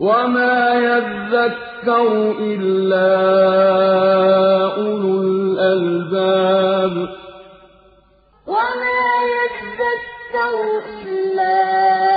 وما يذكر إلا أولو الألباب وما يذكر إلا